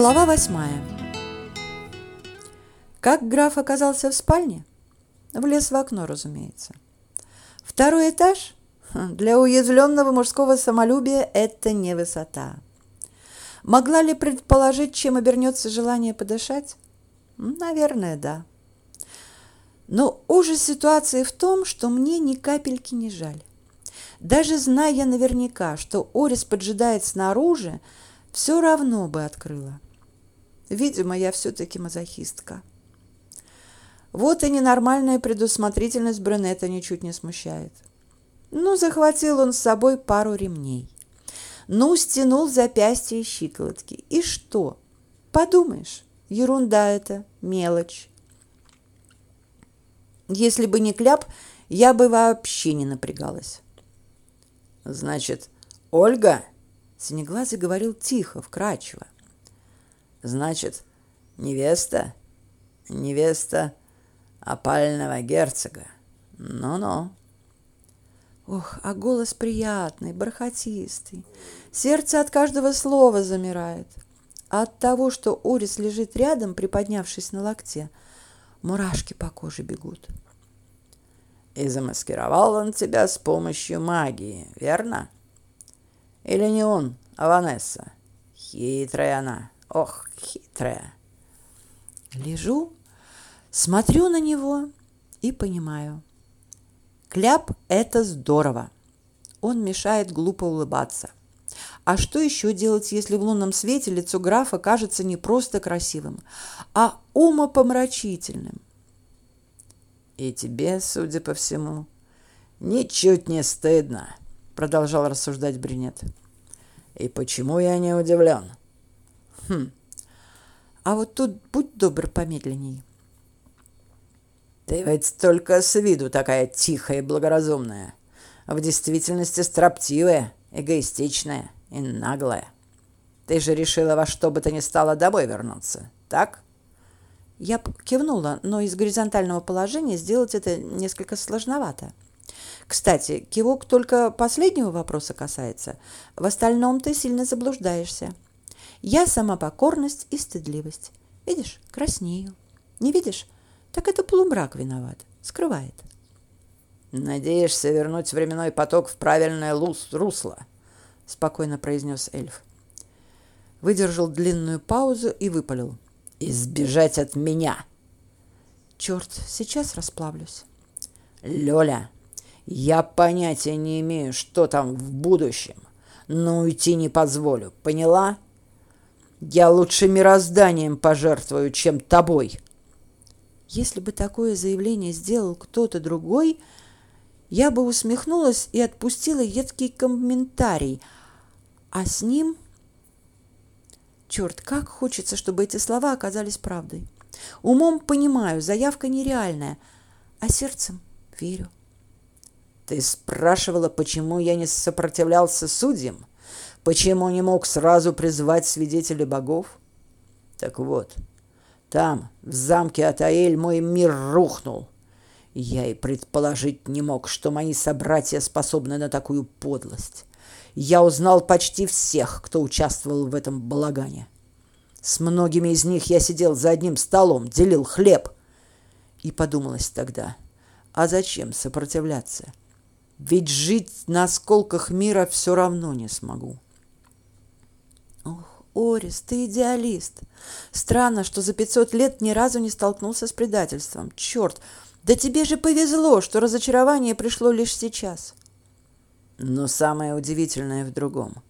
Глава восьмая. Как граф оказался в спальне? Влез в окно, разумеется. Второй этаж? Хм, для уязвленного мужского самолюбия это не высота. Могла ли предположить, чем обернется желание подышать? Наверное, да. Но ужас ситуации в том, что мне ни капельки не жаль. Даже зная наверняка, что Орис поджидает снаружи, все равно бы открыла. Видимо, я все-таки мазохистка. Вот и ненормальная предусмотрительность брюнета ничуть не смущает. Ну, захватил он с собой пару ремней. Ну, стянул запястья и щиколотки. И что? Подумаешь, ерунда это, мелочь. Если бы не кляп, я бы вообще не напрягалась. Значит, Ольга Синеглазый говорил тихо, вкрадчиво. Значит, невеста, невеста опального герцога. Ну-ну. Ох, а голос приятный, бархатистый. Сердце от каждого слова замирает. От того, что Орис лежит рядом, приподнявшись на локте, мурашки по коже бегут. И замаскировал он тебя с помощью магии, верно? Или не он, а Ванесса? Хитрая она, ох, хитрая. Лежу, смотрю на него и понимаю. Кляп – это здорово. Он мешает глупо улыбаться. А что еще делать, если в лунном свете лицо графа кажется не просто красивым, а умопомрачительным? И тебе, судя по всему, ничуть не стыдно, продолжал рассуждать брюнет. И почему я не удивлен? Хм. А вот тут будь добр помедленней. Ты ведь только с виду такая тихая и благоразумная. А в действительности строптивая, эгоистичная и наглая. Ты же решила во что бы то ни стало домой вернуться, так? Я кивнула, но из горизонтального положения сделать это несколько сложновато. Кстати, кивок только последнего вопроса касается. В остальном ты сильно заблуждаешься. Я сама покорность и стыдливость. Видишь, краснею. Не видишь? Так это полумрак виноват. Скрывает. «Надеешься вернуть временной поток в правильное русло?» — спокойно произнес эльф. Выдержал длинную паузу и выпалил. «Избежать от меня!» «Черт, сейчас расплавлюсь». «Лёля, я понятия не имею, что там в будущем, но уйти не позволю, поняла? Я лучше мирозданием пожертвую, чем тобой. Если бы такое заявление сделал кто-то другой, я бы усмехнулась и отпустила едкий комментарий, а с ним... Черт, как хочется, чтобы эти слова оказались правдой. Умом понимаю, заявка нереальная, а сердцем верю. Ты спрашивала, почему я не сопротивлялся судьям? Почему не мог сразу призвать свидетелей богов? Так вот, там, в замке Атаэль, мой мир рухнул. Я и предположить не мог, что мои собратья способны на такую подлость. Я узнал почти всех, кто участвовал в этом балагане. С многими из них я сидел за одним столом, делил хлеб. И подумалось тогда, а зачем сопротивляться? Ведь жить на осколках мира все равно не смогу. Ох, Орис, ты идеалист. Странно, что за 500 лет ни разу не столкнулся с предательством. Черт, да тебе же повезло, что разочарование пришло лишь сейчас. Но самое удивительное в другом.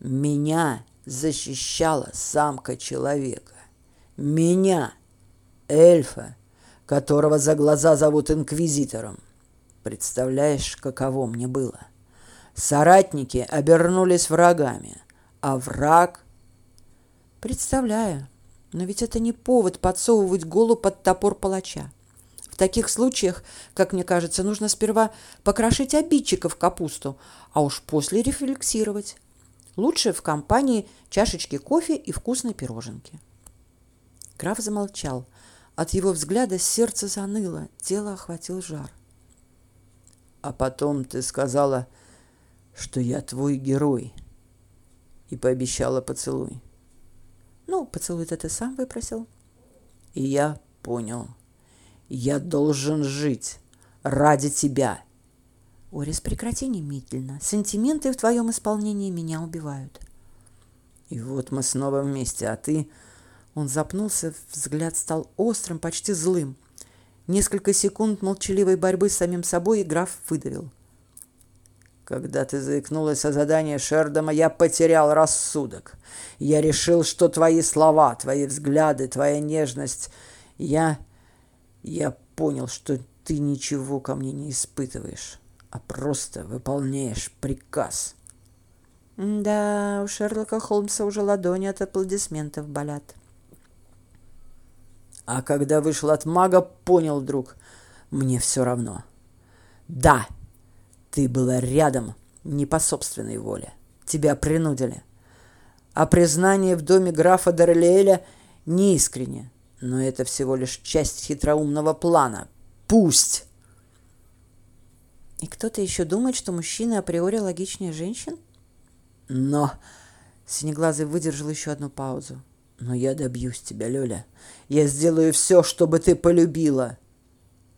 Меня защищала самка человека. Меня, эльфа, которого за глаза зовут инквизитором. Представляешь, каково мне было? Соратники обернулись врагами, а враг... Представляю, но ведь это не повод подсовывать голову под топор палача. В таких случаях, как мне кажется, нужно сперва покрошить обидчиков капусту, а уж после рефлексировать. Лучше в компании чашечки кофе и вкусной пироженки. Граф замолчал. От его взгляда сердце заныло, тело охватил жар. — а потом ты сказала, что я твой герой. И пообещала поцелуй. Ну, поцелуй-то ты сам выпросил. И я понял. Я должен жить ради тебя. Орис, прекрати немедленно. Сентименты в твоем исполнении меня убивают. И вот мы снова вместе, а ты... Он запнулся, взгляд стал острым, почти злым. Несколько секунд молчаливой борьбы с самим собой граф выдавил. Когда ты заикнулась о задании Шердома, я потерял рассудок. Я решил, что твои слова, твои взгляды, твоя нежность... Я... Я понял, что ты ничего ко мне не испытываешь, а просто выполняешь приказ. Да, у Шерлока Холмса уже ладони от аплодисментов болят. А когда вышел от мага, понял вдруг, мне все равно. Да, ты была рядом не по собственной воле. Тебя принудили. А признание в доме графа Дарлеэля неискренне. Но это всего лишь часть хитроумного плана. Пусть! И кто-то еще думает, что мужчины априори логичнее женщин? Но... Синеглазый выдержал еще одну паузу. Но я добьюсь тебя, Лёля. Я сделаю все, чтобы ты полюбила.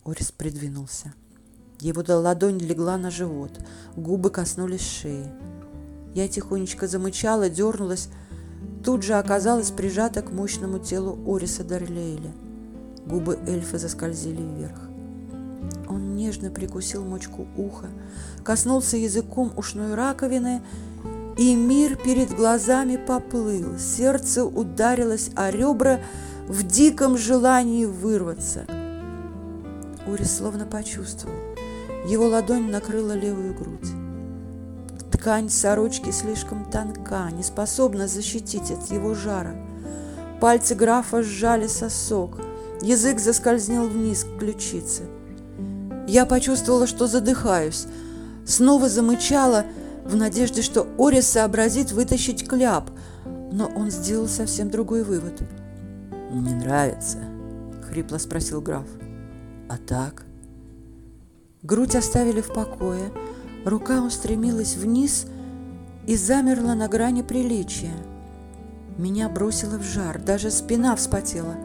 Орис придвинулся. Его ладонь легла на живот, губы коснулись шеи. Я тихонечко замычала, дернулась, тут же оказалась прижата к мощному телу Ориса Дарлейля. Губы эльфа заскользили вверх. Он нежно прикусил мочку уха, коснулся языком ушной раковины и мир перед глазами поплыл, сердце ударилось о ребра в диком желании вырваться. Урис словно почувствовал. Его ладонь накрыла левую грудь. Ткань сорочки слишком тонка, не способна защитить от его жара. Пальцы графа сжали сосок, язык заскользнил вниз к ключице. Я почувствовала, что задыхаюсь, снова замычала – в надежде, что Орис сообразит вытащить кляп, но он сделал совсем другой вывод. «Не нравится?» — хрипло спросил граф. «А так?» Грудь оставили в покое, рука устремилась вниз и замерла на грани приличия. Меня бросило в жар, даже спина вспотела.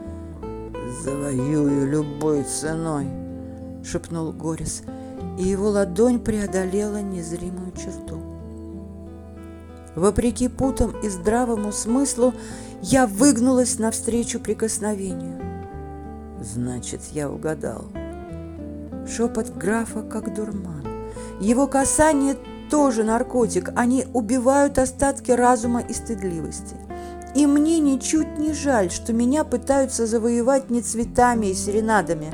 «Завоюю любой ценой!» — шепнул Горис, и его ладонь преодолела незримую черту. Вопреки путам и здравому смыслу, я выгнулась навстречу прикосновению. Значит, я угадал. Шепот графа как дурман. Его касание тоже наркотик. Они убивают остатки разума и стыдливости. И мне ничуть не жаль, что меня пытаются завоевать не цветами и серенадами,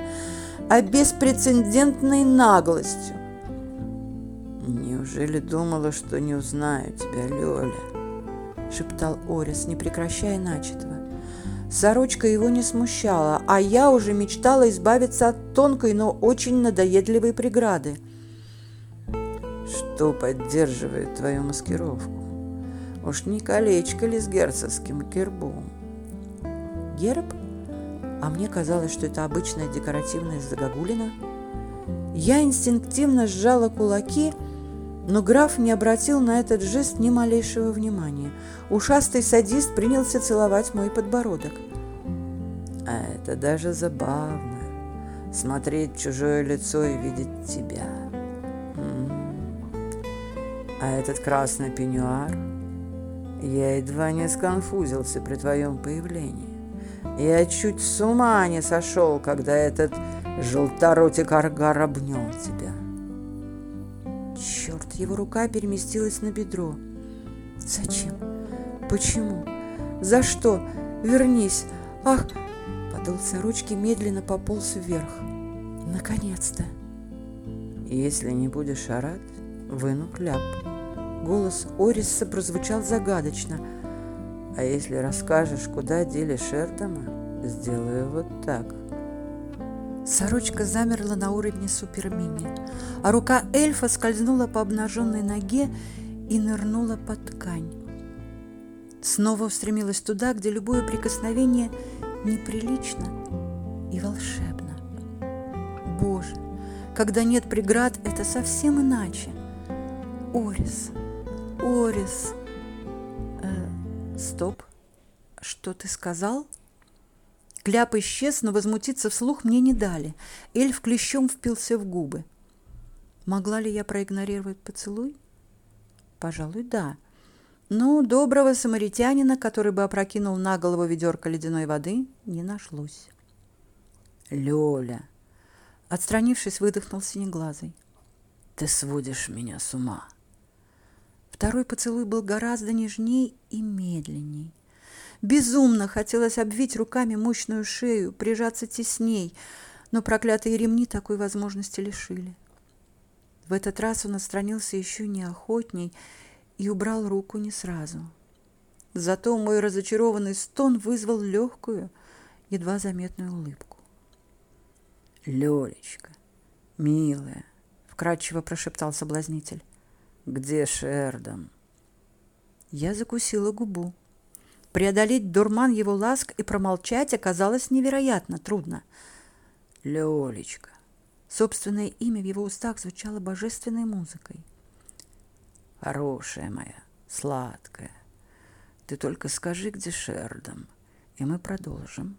а беспрецедентной наглостью. «Неужели думала, что не узнаю тебя, Лёля?» — шептал Орис, не прекращая начатого. Сорочка его не смущала, а я уже мечтала избавиться от тонкой, но очень надоедливой преграды. «Что поддерживает твою маскировку? Уж не колечко ли с герцогским гербом?» «Герб? А мне казалось, что это обычная декоративная загогулина». Я инстинктивно сжала кулаки — но граф не обратил на этот жест ни малейшего внимания. Ушастый садист принялся целовать мой подбородок. А это даже забавно. Смотреть чужое лицо и видеть тебя. А этот красный пеньюар? Я едва не сконфузился при твоем появлении. Я чуть с ума не сошел, когда этот желторотик Аргар обнял тебя. Его рука переместилась на бедро. Зачем? Почему? За что? Вернись! Ах! Подол сорочки медленно пополз вверх. Наконец-то! Если не будешь орать, выну кляп. Голос Ориса прозвучал загадочно. А если расскажешь, куда дели Шертома, сделаю вот так. Сорочка замерла на уровне супермини, а рука эльфа скользнула по обнаженной ноге и нырнула под ткань. Снова устремилась туда, где любое прикосновение неприлично и волшебно. Боже, когда нет преград, это совсем иначе. Орис, Орис. Э, стоп. Что ты сказал? Кляп исчез, но возмутиться вслух мне не дали. Эльф клещом впился в губы. Могла ли я проигнорировать поцелуй? Пожалуй, да. Но доброго самаритянина, который бы опрокинул на голову ведерко ледяной воды, не нашлось. Лёля, отстранившись, выдохнул синеглазый. Ты сводишь меня с ума. Второй поцелуй был гораздо нежней и медленней. Безумно хотелось обвить руками мощную шею, прижаться тесней, но проклятые ремни такой возможности лишили. В этот раз он отстранился еще неохотней и убрал руку не сразу. Зато мой разочарованный стон вызвал легкую, едва заметную улыбку. «Лёлечка, милая», — вкрадчиво прошептал соблазнитель, — «где Шердон?» Я закусила губу. Преодолеть дурман его ласк и промолчать оказалось невероятно трудно. «Лёлечка, Собственное имя в его устах звучало божественной музыкой. «Хорошая моя, сладкая, ты только скажи, где Шердом, и мы продолжим.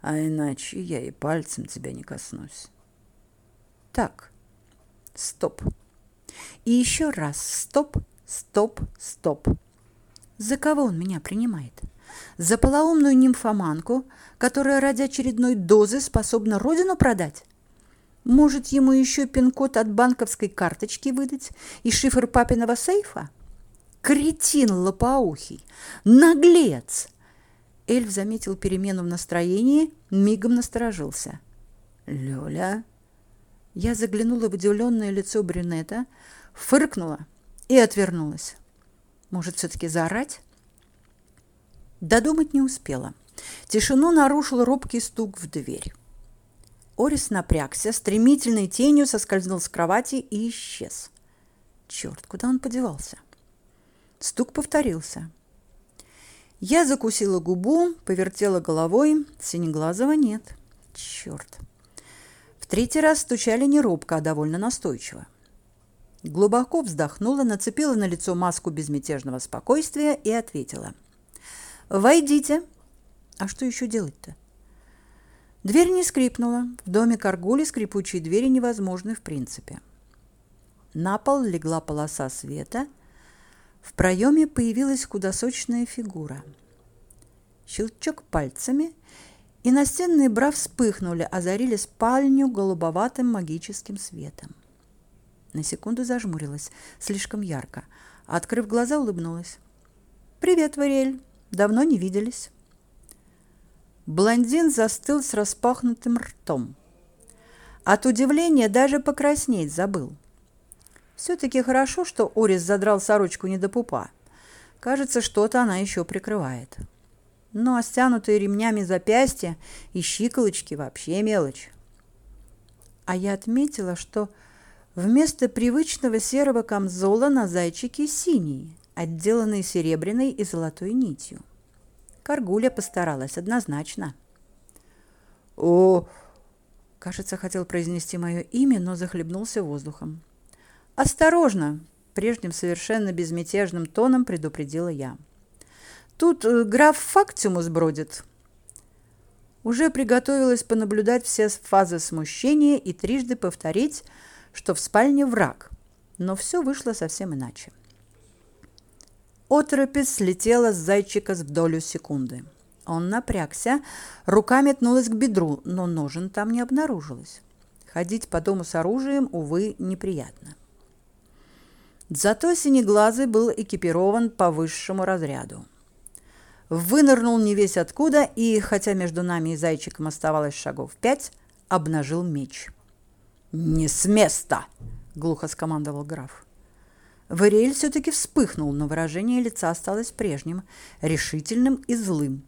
А иначе я и пальцем тебя не коснусь». «Так, стоп. И еще раз стоп, стоп, стоп. За кого он меня принимает?» За полоумную нимфоманку, которая ради очередной дозы способна родину продать? Может, ему еще пин-код от банковской карточки выдать и шифр папиного сейфа? Кретин лопоухий! Наглец! Эльф заметил перемену в настроении, мигом насторожился. «Лёля?» Я заглянула в удивленное лицо брюнета, фыркнула и отвернулась. Может, все-таки заорать? Додумать не успела. Тишину нарушил робкий стук в дверь. Орис напрягся, стремительной тенью соскользнул с кровати и исчез. Черт, куда он подевался? Стук повторился. Я закусила губу, повертела головой. Синеглазого нет. Черт. В третий раз стучали не робко, а довольно настойчиво. Глубоко вздохнула, нацепила на лицо маску безмятежного спокойствия и ответила. «Войдите». А что еще делать-то? Дверь не скрипнула. В доме Каргули скрипучие двери невозможны в принципе. На пол легла полоса света. В проеме появилась худосочная фигура. Щелчок пальцами, и настенные бра вспыхнули, озарили спальню голубоватым магическим светом. На секунду зажмурилась, слишком ярко. Открыв глаза, улыбнулась. «Привет, Варель. Давно не виделись». Блондин застыл с распахнутым ртом. От удивления даже покраснеть забыл. Все-таки хорошо, что Орис задрал сорочку не до пупа. Кажется, что-то она еще прикрывает. Ну, а стянутые ремнями запястья и щиколочки вообще мелочь. А я отметила, что вместо привычного серого камзола на зайчике синий, отделанный серебряной и золотой нитью. Каргуля постаралась однозначно. О, кажется, хотел произнести мое имя, но захлебнулся воздухом. Осторожно, прежним совершенно безмятежным тоном предупредила я. Тут э, граф Фактимус бродит. Уже приготовилась понаблюдать все фазы смущения и трижды повторить, что в спальне враг. Но все вышло совсем иначе. Оторопись слетела с зайчика с долю секунды. Он напрягся, рука метнулась к бедру, но ножен там не обнаружилось. Ходить по дому с оружием, увы, неприятно. Зато синеглазый был экипирован по высшему разряду. Вынырнул не весь откуда и, хотя между нами и зайчиком оставалось шагов пять, обнажил меч. «Не с места!» — глухо скомандовал граф. Вариэль все-таки вспыхнул, но выражение лица осталось прежним, решительным и злым.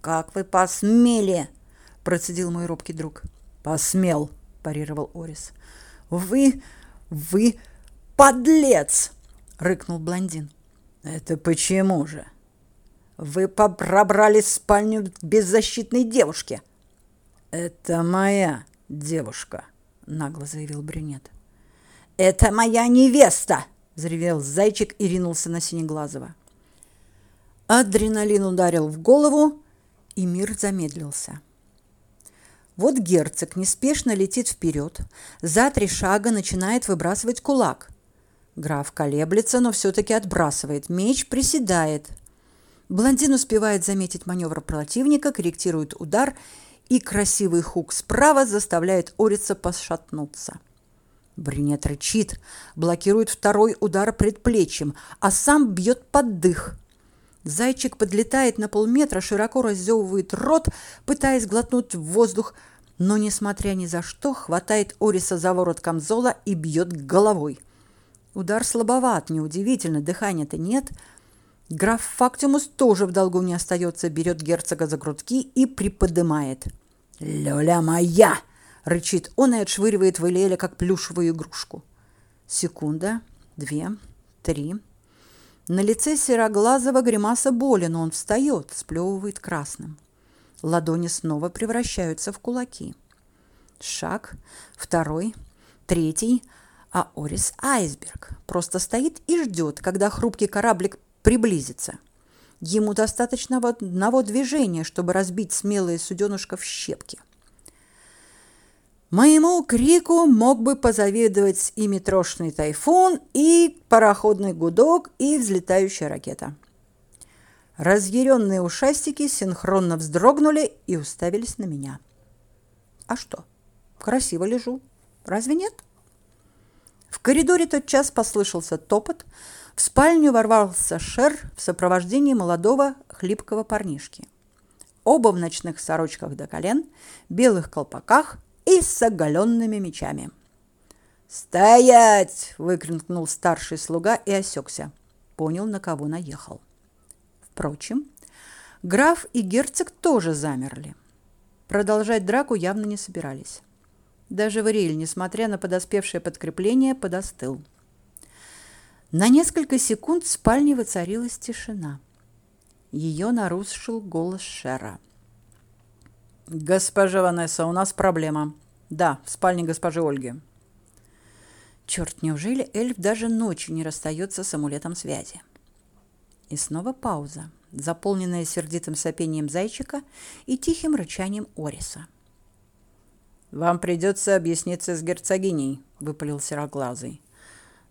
«Как вы посмели!» – процедил мой робкий друг. «Посмел!» – парировал Орис. «Вы... вы подлец!» – рыкнул блондин. «Это почему же?» «Вы пробрались в спальню беззащитной девушки!» «Это моя девушка!» – нагло заявил брюнет. «Это моя невеста!» взревел зайчик и ринулся на Синеглазого. Адреналин ударил в голову, и мир замедлился. Вот герцог неспешно летит вперед, за три шага начинает выбрасывать кулак. Граф колеблется, но все-таки отбрасывает. Меч приседает. Блондин успевает заметить маневр противника, корректирует удар, и красивый хук справа заставляет Орица пошатнуться. Брюнет рычит, блокирует второй удар предплечьем, а сам бьет под дых. Зайчик подлетает на полметра, широко раззевывает рот, пытаясь глотнуть воздух, но, несмотря ни за что, хватает Ориса за ворот камзола и бьет головой. Удар слабоват, неудивительно, дыхания-то нет. Граф Фактимус тоже в долгу не остается, берет герцога за грудки и приподнимает. «Лёля моя!» — рычит он и отшвыривает Валиэля, как плюшевую игрушку. Секунда, две, три. На лице Сероглазого гримаса боли, но он встает, сплевывает красным. Ладони снова превращаются в кулаки. Шаг, второй, третий, а Орис Айсберг просто стоит и ждет, когда хрупкий кораблик приблизится. Ему достаточно одного движения, чтобы разбить смелое суденышко в щепки. Моему крику мог бы позавидовать и метрошный тайфун, и пароходный гудок, и взлетающая ракета. Разъяренные ушастики синхронно вздрогнули и уставились на меня. А что? Красиво лежу. Разве нет? В коридоре тот час послышался топот. В спальню ворвался Шер в сопровождении молодого хлипкого парнишки. Оба в ночных сорочках до колен, белых колпаках и с оголенными мечами. «Стоять!» – выкрикнул старший слуга и осекся. Понял, на кого наехал. Впрочем, граф и герцог тоже замерли. Продолжать драку явно не собирались. Даже Вариэль, несмотря на подоспевшее подкрепление, подостыл. На несколько секунд в спальне воцарилась тишина. Ее нарушил голос Шера. «Госпожа Ванесса, у нас проблема. Да, в спальне госпожи Ольги». Черт, неужели эльф даже ночью не расстается с амулетом связи? И снова пауза, заполненная сердитым сопением зайчика и тихим рычанием Ориса. «Вам придется объясниться с герцогиней», — выпалил сероглазый.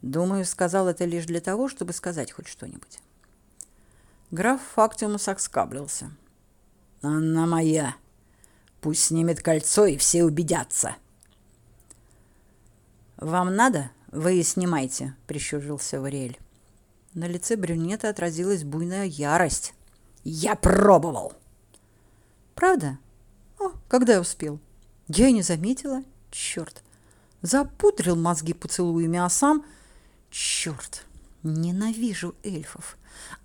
Думаю, сказал это лишь для того, чтобы сказать хоть что-нибудь. Граф Фактиумус окскаблился. «Анна моя!» Пусть снимет кольцо, и все убедятся. «Вам надо? Вы и снимайте», — прищурился Вариэль. На лице брюнета отразилась буйная ярость. «Я пробовал!» «Правда? О, когда я успел?» «Я и не заметила. Черт! Запудрил мозги поцелуями, а сам... Черт! Ненавижу эльфов.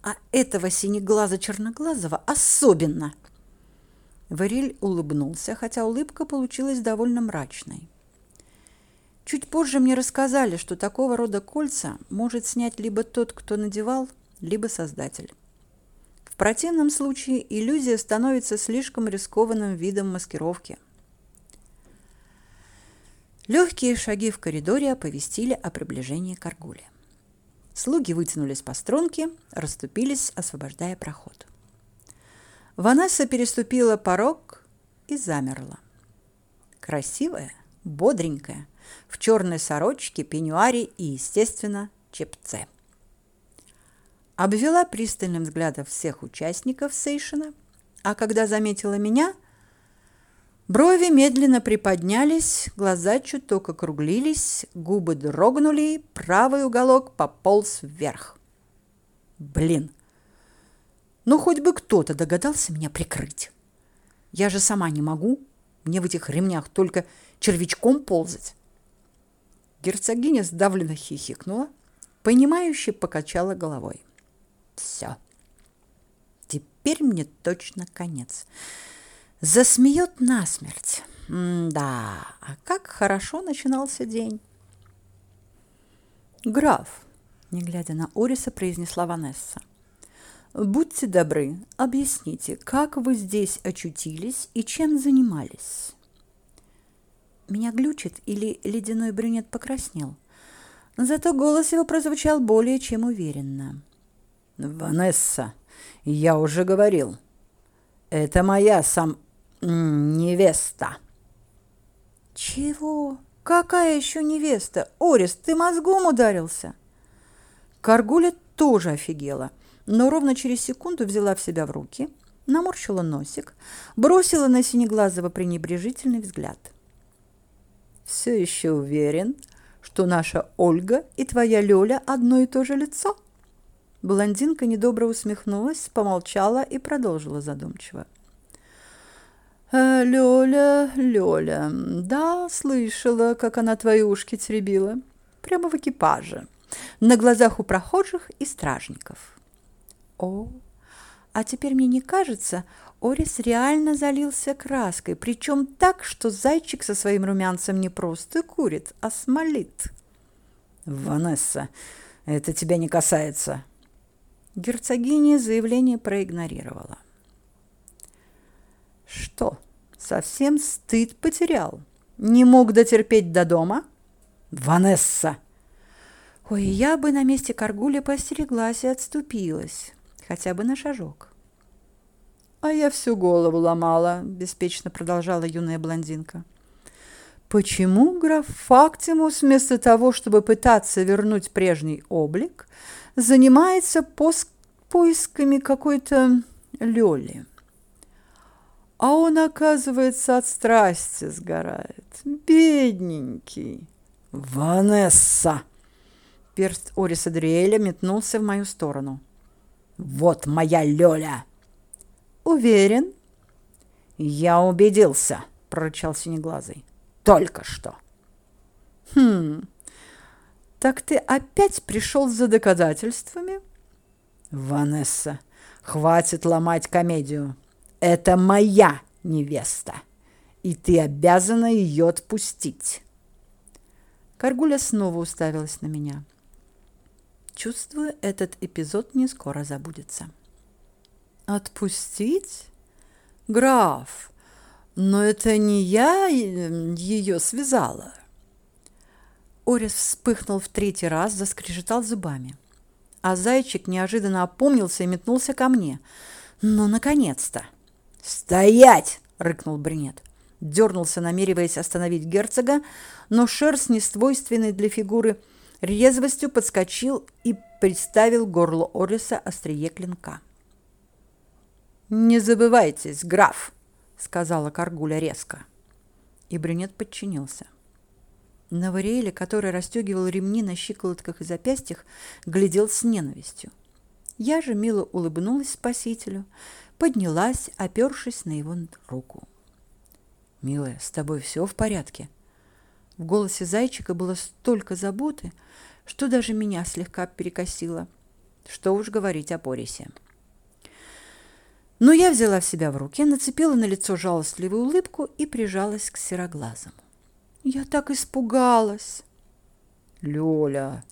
А этого синеглаза-черноглазого особенно!» Вариль улыбнулся, хотя улыбка получилась довольно мрачной. Чуть позже мне рассказали, что такого рода кольца может снять либо тот, кто надевал, либо создатель. В противном случае иллюзия становится слишком рискованным видом маскировки. Легкие шаги в коридоре оповестили о приближении Каргули. Слуги вытянулись по струнке, расступились, освобождая проход. Ванесса переступила порог и замерла. Красивая, бодренькая, в черной сорочке, пеньюаре и, естественно, чепце. Обвела пристальным взглядом всех участников сейшена, а когда заметила меня, брови медленно приподнялись, глаза чуток округлились, губы дрогнули, правый уголок пополз вверх. Блин, ну, хоть бы кто-то догадался меня прикрыть. Я же сама не могу. Мне в этих ремнях только червячком ползать. Герцогиня сдавленно хихикнула, понимающе покачала головой. Все. Теперь мне точно конец. Засмеет насмерть. М-да, а как хорошо начинался день. Граф, не глядя на Ориса, произнесла Ванесса. Будьте добры, объясните, как вы здесь очутились и чем занимались? Меня глючит или ледяной брюнет покраснел? Зато голос его прозвучал более чем уверенно. «Ванесса, Я уже говорил. Это моя сам невеста. Чего? Какая еще невеста? Орис, ты мозгом ударился? Каргуля тоже офигела, но ровно через секунду взяла в себя в руки, наморщила носик, бросила на Синеглазого пренебрежительный взгляд. «Все еще уверен, что наша Ольга и твоя Лёля одно и то же лицо?» Блондинка недобро усмехнулась, помолчала и продолжила задумчиво. «Э, «Лёля, Лёля, да, слышала, как она твои ушки теребила. Прямо в экипаже, на глазах у прохожих и стражников». «О, а теперь мне не кажется, Орис реально залился краской, причем так, что зайчик со своим румянцем не просто курит, а смолит». «Ванесса, это тебя не касается», Герцогиня заявление проигнорировала. Что, совсем стыд потерял? Не мог дотерпеть до дома? Ванесса! Ой, я бы на месте Каргуля постереглась и отступилась, хотя бы на шажок. А я всю голову ломала, беспечно продолжала юная блондинка. Почему граф Фактимус вместо того, чтобы пытаться вернуть прежний облик, занимается поисками какой-то Лёли. А он, оказывается, от страсти сгорает. Бедненький. Ванесса! Перст Ориса Дриэля метнулся в мою сторону. Вот моя Лёля! Уверен? Я убедился, прорычал Синеглазый. Только что. Хм, так ты опять пришел за доказательствами? Ванесса, хватит ломать комедию. Это моя невеста, и ты обязана ее отпустить. Каргуля снова уставилась на меня. Чувствую, этот эпизод не скоро забудется. Отпустить? Граф, но это не я ее связала. Орис вспыхнул в третий раз, заскрежетал зубами. А зайчик неожиданно опомнился и метнулся ко мне. «Ну, наконец-то!» «Стоять!» — рыкнул Бринет. Дернулся, намереваясь остановить герцога, но шерсть, несвойственной для фигуры, резвостью подскочил и приставил горло Ориса острие клинка. «Не забывайтесь, граф!» — сказала Каргуля резко. И Бринет подчинился. — Навариэля, который расстегивал ремни на щиколотках и запястьях, глядел с ненавистью. Я же мило улыбнулась спасителю, поднялась, опершись на его руку. «Милая, с тобой все в порядке?» В голосе зайчика было столько заботы, что даже меня слегка перекосило. Что уж говорить о Порисе. Но я взяла в себя в руки, нацепила на лицо жалостливую улыбку и прижалась к сероглазому. Я так испугалась. Лёля,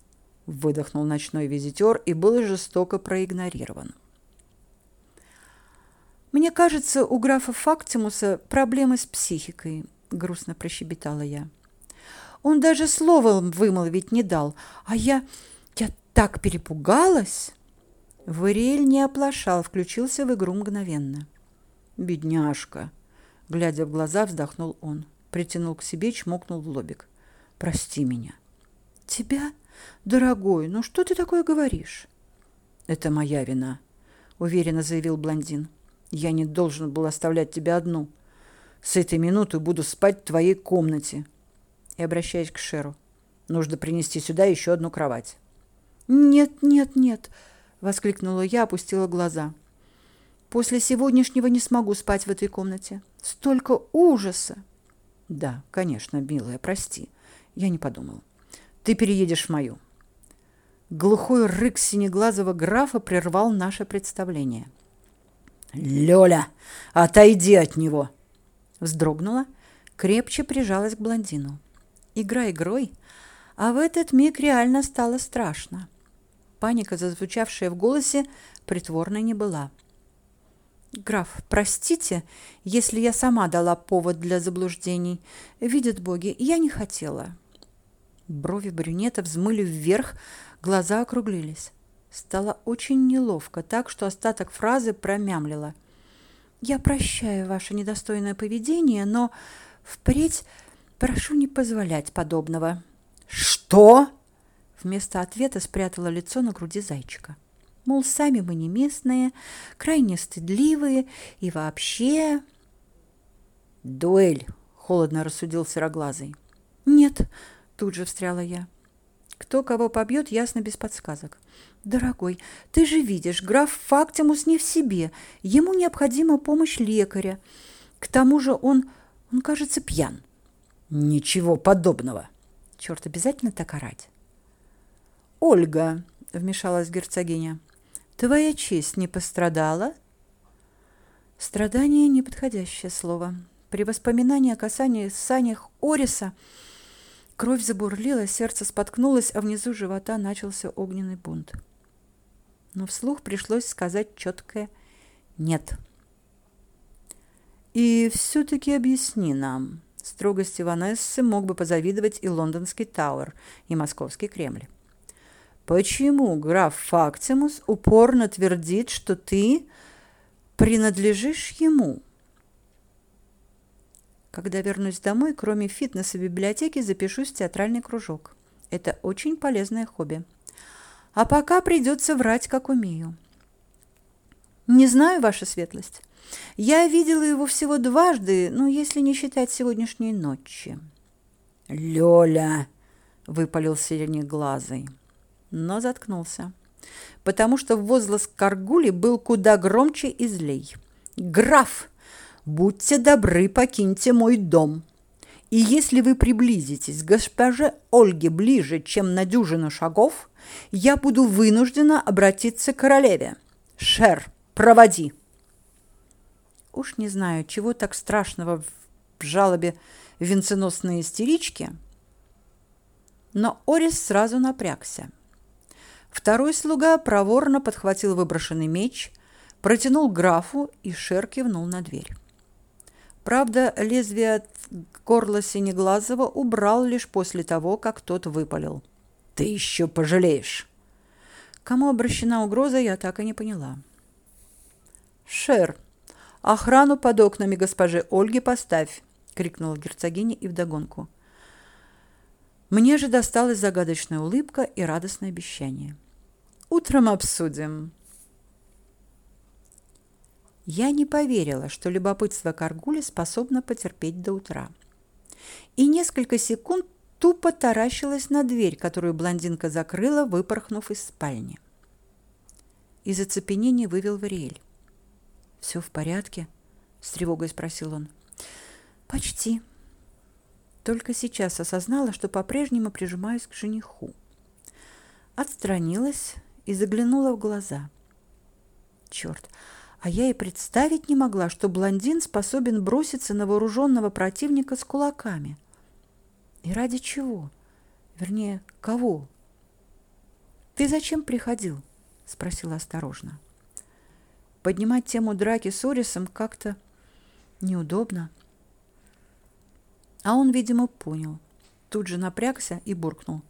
выдохнул ночной визитер и был жестоко проигнорирован. Мне кажется, у графа Фактимуса проблемы с психикой, грустно прощебетала я. Он даже слова вымолвить не дал, а я я так перепугалась. Вариэль не оплошал, включился в игру мгновенно. Бедняжка, глядя в глаза, вздохнул он притянул к себе, чмокнул в лобик. Прости меня. Тебя, дорогой, ну что ты такое говоришь? Это моя вина, уверенно заявил блондин. Я не должен был оставлять тебя одну. С этой минуты буду спать в твоей комнате. И обращаясь к Шеру, нужно принести сюда еще одну кровать. Нет, нет, нет, воскликнула я, опустила глаза. После сегодняшнего не смогу спать в этой комнате. Столько ужаса. Да, конечно, милая, прости. Я не подумал. Ты переедешь в мою. Глухой рык синеглазого графа прервал наше представление. Лёля, отойди от него, вздрогнула, крепче прижалась к блондину. Игра игрой, а в этот миг реально стало страшно. Паника, зазвучавшая в голосе, притворной не была. Граф, простите, если я сама дала повод для заблуждений. Видят боги, я не хотела. Брови брюнета взмыли вверх, глаза округлились. Стало очень неловко, так что остаток фразы промямлила. «Я прощаю ваше недостойное поведение, но впредь прошу не позволять подобного». «Что?» Вместо ответа спрятала лицо на груди зайчика. Мол, сами мы не местные, крайне стыдливые и вообще... «Дуэль!» — холодно рассудил Сероглазый. «Нет», — тут же встряла я. «Кто кого побьет, ясно без подсказок. Дорогой, ты же видишь, граф Фактимус не в себе. Ему необходима помощь лекаря. К тому же он, он кажется, пьян». «Ничего подобного!» «Черт, обязательно так орать?» «Ольга», — вмешалась герцогиня, — «твоя честь не пострадала?» «Страдание — неподходящее слово. При воспоминании о касании санях Ориса кровь забурлила, сердце споткнулось, а внизу живота начался огненный бунт. Но вслух пришлось сказать четкое «нет». «И все-таки объясни нам», строгости Ванессы мог бы позавидовать и лондонский Тауэр, и московский Кремль. Почему граф Фактимус упорно твердит, что ты принадлежишь ему? Когда вернусь домой, кроме фитнеса и библиотеки, запишусь в театральный кружок. Это очень полезное хобби. А пока придется врать, как умею. Не знаю, ваша светлость. Я видела его всего дважды, ну, если не считать сегодняшней ночи. Лёля, выпалил синеглазый но заткнулся, потому что возглас Каргули был куда громче и злей. «Граф, будьте добры, покиньте мой дом. И если вы приблизитесь к госпоже Ольге ближе, чем на дюжину шагов, я буду вынуждена обратиться к королеве. Шер, проводи!» Уж не знаю, чего так страшного в жалобе венценосной истерички, но Орис сразу напрягся. Второй слуга проворно подхватил выброшенный меч, протянул графу, и Шер кивнул на дверь. Правда, лезвие от горла Синеглазого убрал лишь после того, как тот выпалил. «Ты еще пожалеешь!» Кому обращена угроза, я так и не поняла. «Шер, охрану под окнами госпожи Ольги поставь!» — крикнула герцогиня и вдогонку. Мне же досталась загадочная улыбка и радостное обещание. Утром обсудим. Я не поверила, что любопытство Каргули способно потерпеть до утра. И несколько секунд тупо таращилась на дверь, которую блондинка закрыла, выпорхнув из спальни. Из оцепенения вывел Вариэль. «Все в порядке?» — с тревогой спросил он. «Почти», только сейчас осознала, что по-прежнему прижимаюсь к жениху. Отстранилась и заглянула в глаза. Черт, а я и представить не могла, что блондин способен броситься на вооруженного противника с кулаками. И ради чего? Вернее, кого? «Ты зачем приходил?» — спросила осторожно. Поднимать тему драки с Орисом как-то неудобно. А он, видимо, понял. Тут же напрягся и буркнул.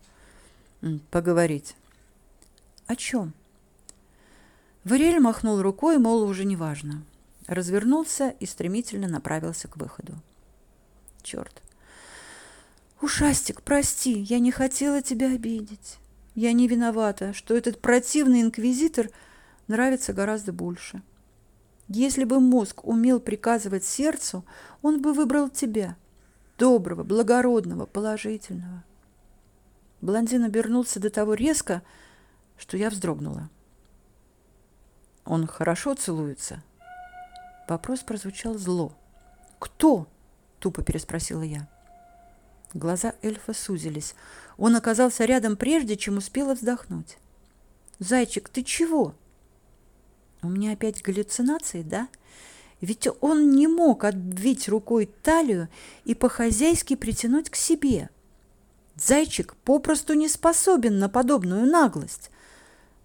«Поговорить». «О чем?» Вариэль махнул рукой, мол, уже неважно. Развернулся и стремительно направился к выходу. Черт. «Ушастик, прости, я не хотела тебя обидеть. Я не виновата, что этот противный инквизитор нравится гораздо больше. Если бы мозг умел приказывать сердцу, он бы выбрал тебя» доброго, благородного, положительного. Блондин обернулся до того резко, что я вздрогнула. Он хорошо целуется. Вопрос прозвучал зло. Кто? тупо переспросила я. Глаза эльфа сузились. Он оказался рядом прежде, чем успела вздохнуть. Зайчик, ты чего? У меня опять галлюцинации, да? Ведь он не мог обвить рукой талию и по-хозяйски притянуть к себе. Зайчик попросту не способен на подобную наглость.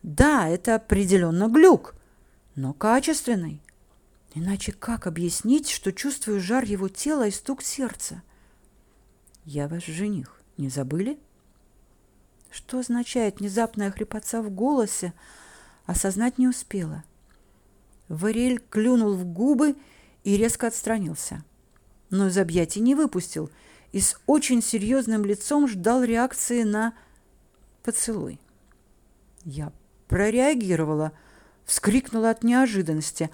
Да, это определенно глюк, но качественный. Иначе как объяснить, что чувствую жар его тела и стук сердца? Я ваш жених, не забыли? Что означает внезапная хрипотца в голосе, осознать не успела. Варель клюнул в губы и резко отстранился. Но из объятий не выпустил и с очень серьезным лицом ждал реакции на поцелуй. Я прореагировала, вскрикнула от неожиданности,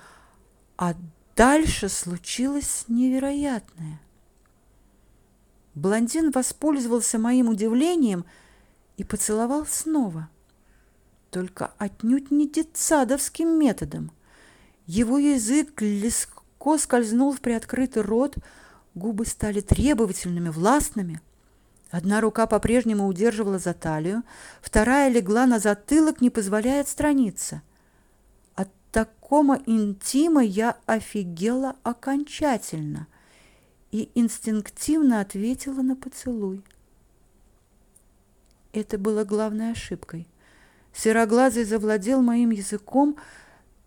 а дальше случилось невероятное. Блондин воспользовался моим удивлением и поцеловал снова. Только отнюдь не детсадовским методом. Его язык легко скользнул в приоткрытый рот, губы стали требовательными, властными. Одна рука по-прежнему удерживала за талию, вторая легла на затылок, не позволяя отстраниться. Такого интима я офигела окончательно и инстинктивно ответила на поцелуй. Это было главной ошибкой. Сероглазый завладел моим языком,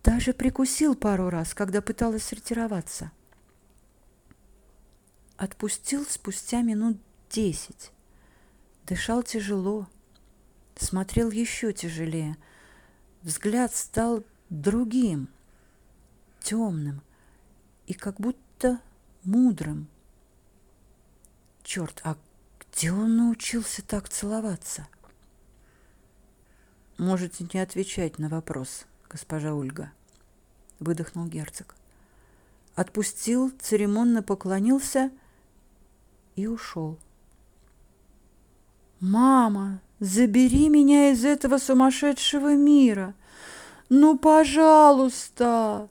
даже прикусил пару раз, когда пыталась ретироваться. Отпустил спустя минут десять. Дышал тяжело, смотрел еще тяжелее. Взгляд стал другим, темным и как будто мудрым. Черт, а где он научился так целоваться? Можете не отвечать на вопрос, госпожа Ольга, выдохнул герцог. Отпустил, церемонно поклонился и ушел. Мама, забери меня из этого сумасшедшего мира. Ну, пожалуйста.